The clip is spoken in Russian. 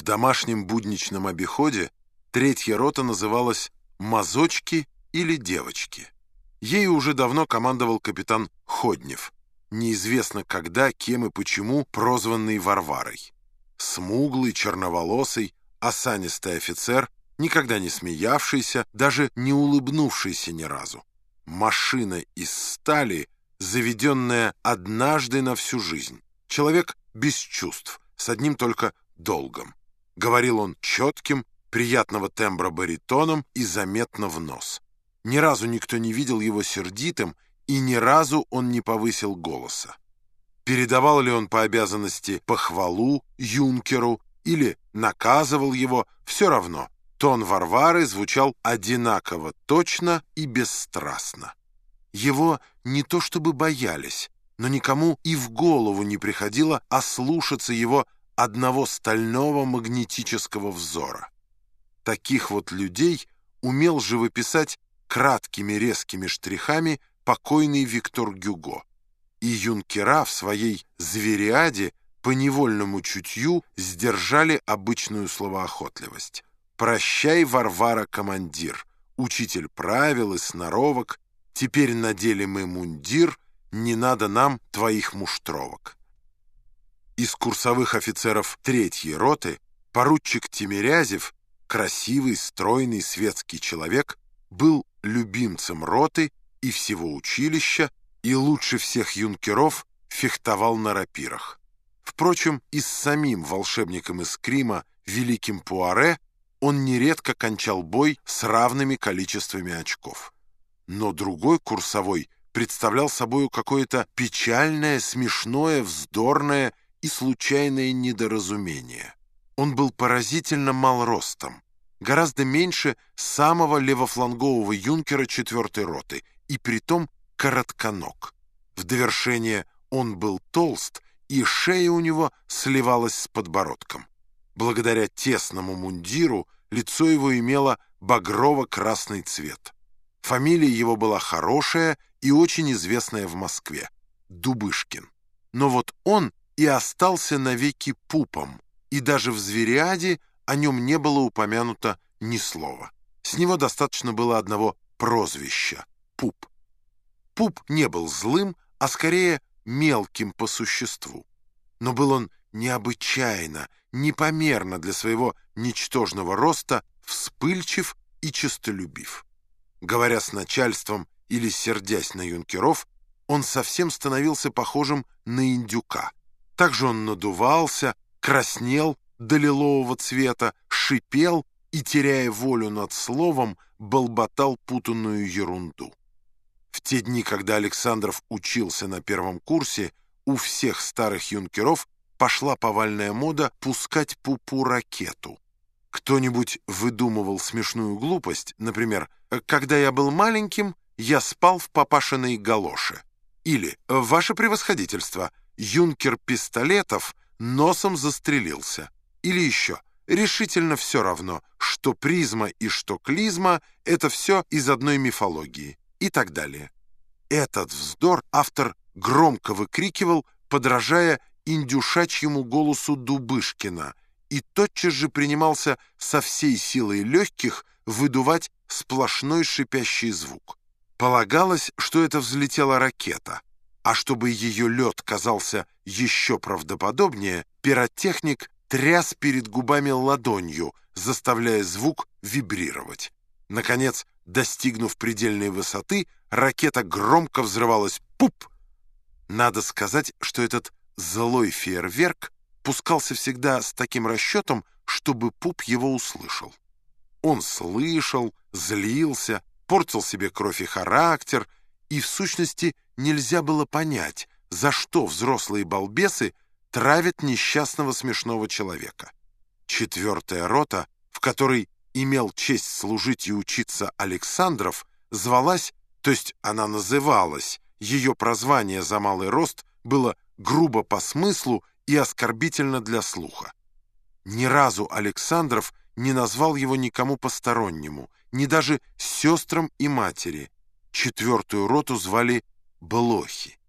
В домашнем будничном обиходе третья рота называлась «мазочки» или «девочки». Ею уже давно командовал капитан Ходнев, неизвестно когда, кем и почему прозванный Варварой. Смуглый, черноволосый, осанистый офицер, никогда не смеявшийся, даже не улыбнувшийся ни разу. Машина из стали, заведенная однажды на всю жизнь. Человек без чувств, с одним только долгом. Говорил он четким, приятного тембра баритоном и заметно в нос. Ни разу никто не видел его сердитым, и ни разу он не повысил голоса. Передавал ли он по обязанности похвалу юнкеру или наказывал его, все равно. Тон Варвары звучал одинаково точно и бесстрастно. Его не то чтобы боялись, но никому и в голову не приходило ослушаться его одного стального магнетического взора. Таких вот людей умел живописать краткими резкими штрихами покойный Виктор Гюго. И юнкера в своей «звериаде» по невольному чутью сдержали обычную словоохотливость. «Прощай, Варвара, командир, учитель правил и сноровок, теперь надели мы мундир, не надо нам твоих муштровок». Из курсовых офицеров третьей роты поручик Тимирязев, красивый, стройный, светский человек, был любимцем роты и всего училища, и лучше всех юнкеров фехтовал на рапирах. Впрочем, и с самим волшебником из Крима, великим Пуаре, он нередко кончал бой с равными количествами очков. Но другой курсовой представлял собою какое-то печальное, смешное, вздорное и случайное недоразумение. Он был поразительно мал ростом, гораздо меньше самого левофлангового юнкера четвертой роты, и притом коротконог. В довершение он был толст, и шея у него сливалась с подбородком. Благодаря тесному мундиру лицо его имело багрово-красный цвет. Фамилия его была хорошая и очень известная в Москве — Дубышкин. Но вот он и остался навеки пупом, и даже в «Звериаде» о нем не было упомянуто ни слова. С него достаточно было одного прозвища — Пуп. Пуп не был злым, а скорее мелким по существу. Но был он необычайно, непомерно для своего ничтожного роста вспыльчив и честолюбив. Говоря с начальством или сердясь на юнкеров, он совсем становился похожим на индюка — также он надувался, краснел до лилового цвета, шипел и, теряя волю над словом, болботал путанную ерунду. В те дни, когда Александров учился на первом курсе, у всех старых юнкеров пошла повальная мода пускать пупу ракету. Кто-нибудь выдумывал смешную глупость, например, «Когда я был маленьким, я спал в папашиной галоше». Или «Ваше превосходительство, юнкер Пистолетов носом застрелился. Или еще, решительно все равно, что призма и что клизма — это все из одной мифологии и так далее. Этот вздор автор громко выкрикивал, подражая индюшачьему голосу Дубышкина, и тотчас же принимался со всей силой легких выдувать сплошной шипящий звук. Полагалось, что это взлетела ракета — а чтобы ее лед казался еще правдоподобнее, пиротехник тряс перед губами ладонью, заставляя звук вибрировать. Наконец, достигнув предельной высоты, ракета громко взрывалась «пуп!». Надо сказать, что этот злой фейерверк пускался всегда с таким расчетом, чтобы пуп его услышал. Он слышал, злился, портил себе кровь и характер — и в сущности нельзя было понять, за что взрослые балбесы травят несчастного смешного человека. Четвертая рота, в которой имел честь служить и учиться Александров, звалась, то есть она называлась, ее прозвание за малый рост было грубо по смыслу и оскорбительно для слуха. Ни разу Александров не назвал его никому постороннему, ни даже сестрам и матери, Четвертую роту звали Блохи.